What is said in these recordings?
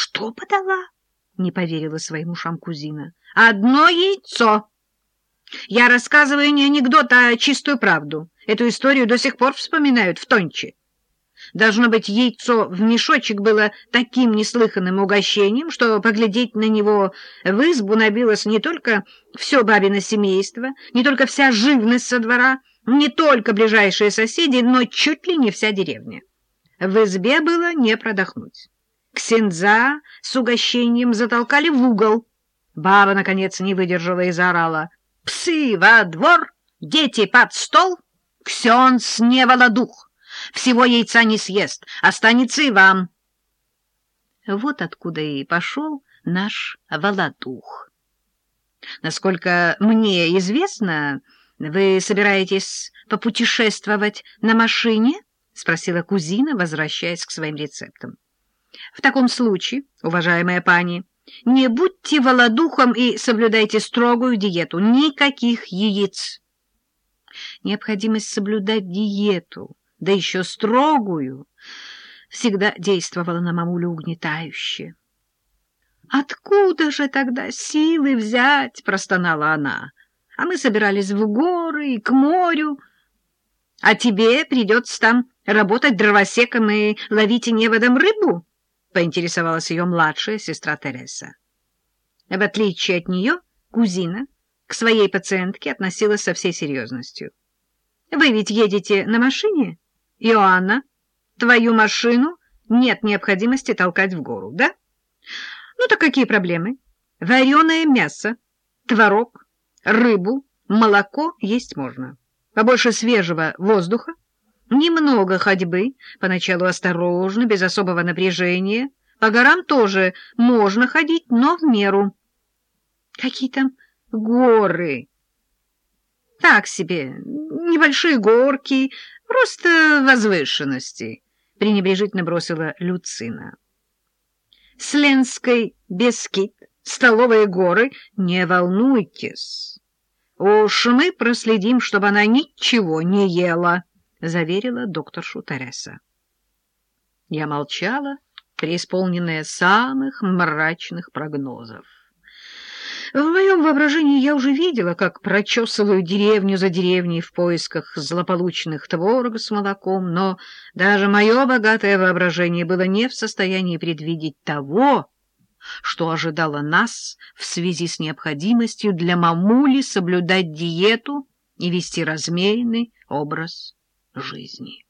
Что подала? Не поверила своим ушам кузина. Одно яйцо. Я рассказываю не анекдот, а чистую правду. Эту историю до сих пор вспоминают в Тонче. Должно быть, яйцо в мешочек было таким неслыханным угощением, что поглядеть на него в избу набилось не только все бабино семейство, не только вся живность со двора, не только ближайшие соседи, но чуть ли не вся деревня. В избе было не продохнуть. Ксенза с угощением затолкали в угол. Баба, наконец, не выдержала и заорала. «Псы во двор! Дети под стол! Ксенс не володух! Всего яйца не съест, останется и вам!» Вот откуда и пошел наш володух. Насколько мне известно, вы собираетесь попутешествовать на машине? — спросила кузина, возвращаясь к своим рецептам. — В таком случае, уважаемая пани, не будьте володухом и соблюдайте строгую диету. Никаких яиц. Необходимость соблюдать диету, да еще строгую, всегда действовала на мамулю угнетающе. «Откуда же тогда силы взять?» — простонала она. «А мы собирались в горы и к морю, а тебе придется там работать дровосеком и ловить неводом рыбу?» — поинтересовалась ее младшая сестра Тереса. В отличие от нее, кузина к своей пациентке относилась со всей серьезностью. «Вы ведь едете на машине, Иоанна? Твою машину нет необходимости толкать в гору, да? Ну так какие проблемы? Вареное мясо, творог, рыбу, молоко есть можно. Побольше свежего воздуха, Немного ходьбы, поначалу осторожно, без особого напряжения. По горам тоже можно ходить, но в меру. Какие там горы? Так себе, небольшие горки, просто возвышенности, пренебрежительно бросила Люцина. Сленской Бескит, столовые горы, не волнуйтесь. Уж мы проследим, чтобы она ничего не ела. — заверила докторшу Тереса. Я молчала, преисполненная самых мрачных прогнозов. В моем воображении я уже видела, как прочесываю деревню за деревней в поисках злополучных творог с молоком, но даже мое богатое воображение было не в состоянии предвидеть того, что ожидало нас в связи с необходимостью для мамули соблюдать диету и вести размеренный образ жизни.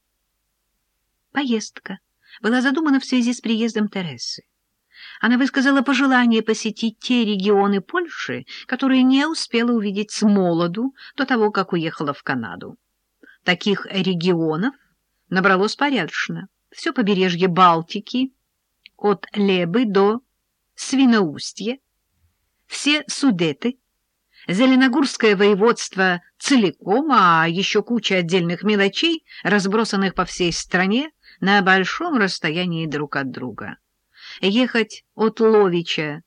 Поездка была задумана в связи с приездом Тересы. Она высказала пожелание посетить те регионы Польши, которые не успела увидеть с молоду до того, как уехала в Канаду. Таких регионов набралось порядочно. Все побережье Балтики, от Лебы до Свиноустья, все Судеты, Зеленогорское воеводство целиком, а еще куча отдельных мелочей, разбросанных по всей стране на большом расстоянии друг от друга. Ехать от Ловича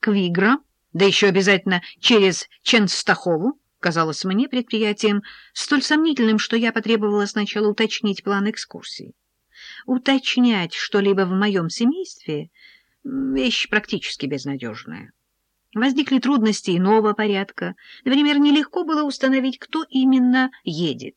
к Вигра, да еще обязательно через Ченстахову, казалось мне предприятием столь сомнительным, что я потребовала сначала уточнить план экскурсии. Уточнять что-либо в моем семействе — вещь практически безнадежная. Возникли трудности иного порядка. Например, нелегко было установить, кто именно едет.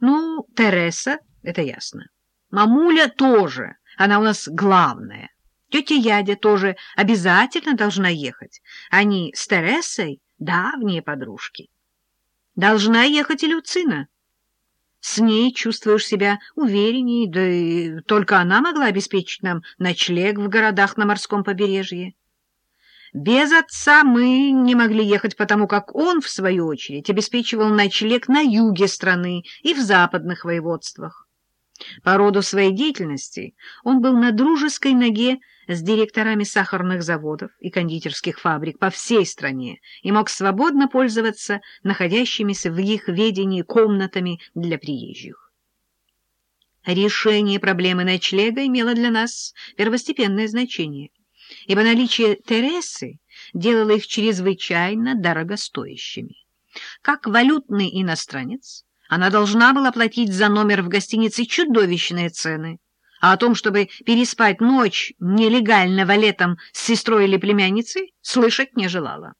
Ну, Тереса, это ясно. Мамуля тоже, она у нас главная. Тетя Ядя тоже обязательно должна ехать. Они с Тересой давние подружки. Должна ехать и Люцина. С ней чувствуешь себя увереннее, да и только она могла обеспечить нам ночлег в городах на морском побережье. Без отца мы не могли ехать, потому как он, в свою очередь, обеспечивал ночлег на юге страны и в западных воеводствах. По роду своей деятельности он был на дружеской ноге с директорами сахарных заводов и кондитерских фабрик по всей стране и мог свободно пользоваться находящимися в их ведении комнатами для приезжих. Решение проблемы ночлега имело для нас первостепенное значение — ибо наличие Тересы делало их чрезвычайно дорогостоящими. Как валютный иностранец, она должна была платить за номер в гостинице чудовищные цены, а о том, чтобы переспать ночь нелегального летом с сестрой или племянницей, слышать не желала.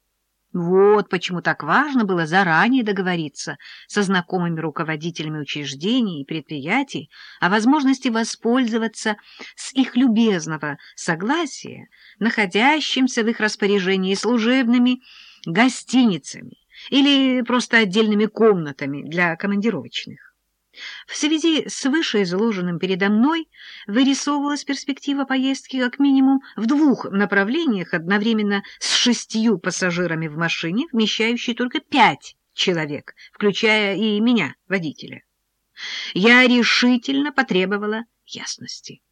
Вот почему так важно было заранее договориться со знакомыми руководителями учреждений и предприятий о возможности воспользоваться с их любезного согласия, находящимся в их распоряжении служебными гостиницами или просто отдельными комнатами для командировочных. В связи с вышеизложенным передо мной вырисовывалась перспектива поездки как минимум в двух направлениях одновременно с шестью пассажирами в машине, вмещающей только пять человек, включая и меня, водителя. Я решительно потребовала ясности.